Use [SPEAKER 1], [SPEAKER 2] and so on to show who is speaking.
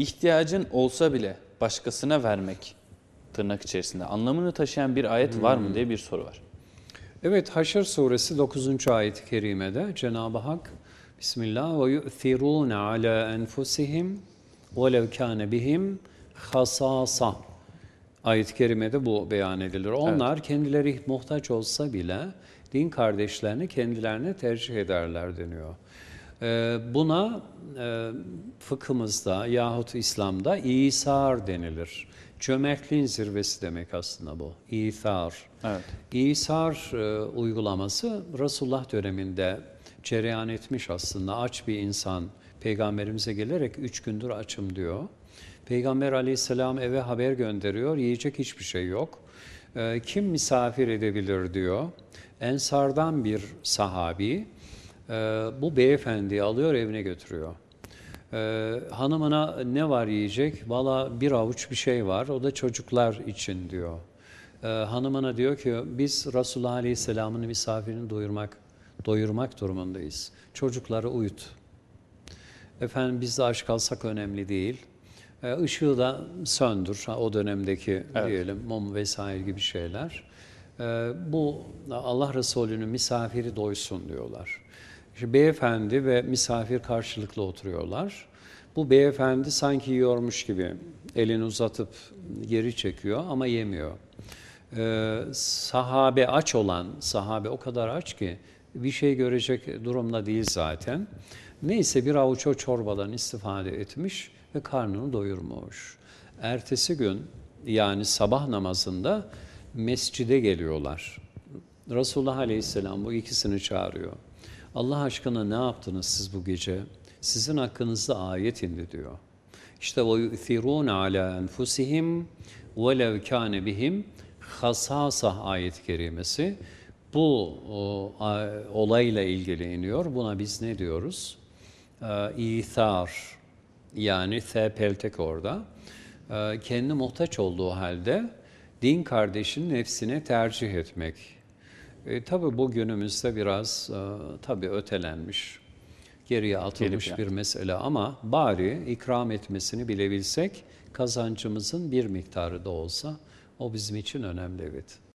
[SPEAKER 1] İhtiyacın olsa bile başkasına vermek tırnak içerisinde anlamını taşıyan bir ayet var mı diye bir soru var.
[SPEAKER 2] Evet Haşr suresi 9. ayet-i kerimede Cenab-ı Hak Bismillah ve yu'thirûne ala enfusihim velev kâne bihim hasasa ayet-i kerimede bu beyan edilir. Onlar kendileri muhtaç olsa bile din kardeşlerini kendilerine tercih ederler deniyor. Ee, Buna e, fıkhımızda yahut İslam'da İsar denilir. Cömertliğin zirvesi demek aslında bu. İthar.
[SPEAKER 1] Evet.
[SPEAKER 2] İsar e, uygulaması Resulullah döneminde cereyan etmiş aslında. Aç bir insan peygamberimize gelerek üç gündür açım diyor. Peygamber aleyhisselam eve haber gönderiyor. Yiyecek hiçbir şey yok. E, kim misafir edebilir diyor. Ensardan bir sahabi e, bu beyefendiyi alıyor evine götürüyor. Ee, hanımına ne var yiyecek? Valla bir avuç bir şey var. O da çocuklar için diyor. Ee, hanımına diyor ki biz Resulullah Aleyhisselam'ın misafirini doyurmak, doyurmak durumundayız. Çocukları uyut. Efendim biz de aç kalsak önemli değil. Ee, ışığı da söndür. Ha, O dönemdeki
[SPEAKER 1] Evet.
[SPEAKER 2] diyelim mum vesaire gibi şeyler. Ee, bu Allah Resulü'nün misafiri doysun diyorlar. İşte beyefendi ve misafir karşılıklı oturuyorlar. Bu beyefendi sanki yiyormuş gibi elini uzatıp geri çekiyor ama yemiyor. Ee, sahabe aç olan, sahabe o kadar aç ki bir şey görecek durumda değil zaten. Neyse bir avuç o çorbadan istifade etmiş ve karnını doyurmuş. Ertesi gün yani sabah namazında mescide geliyorlar. Resulullah Aleyhisselam bu ikisini çağırıyor. Allah aşkına ne yaptınız siz bu gece? Sizin hakkınızda ayet indi diyor. İşte yu'thirûne alâ enfusihim velev kâne bihim hasasa ayet-i kerimesi. Bu o, a- olayla ilgili iniyor. Buna biz ne diyoruz? Ee, İthar yani T peltek orada. Ee, kendi muhtaç olduğu halde din kardeşinin nefsine tercih etmek. E, tabii bu günümüzde biraz e, tabii ötelenmiş, geriye atılmış
[SPEAKER 1] Gelip
[SPEAKER 2] bir mesele ama bari ikram etmesini bilebilsek kazancımızın bir miktarı da olsa o bizim için önemli evet.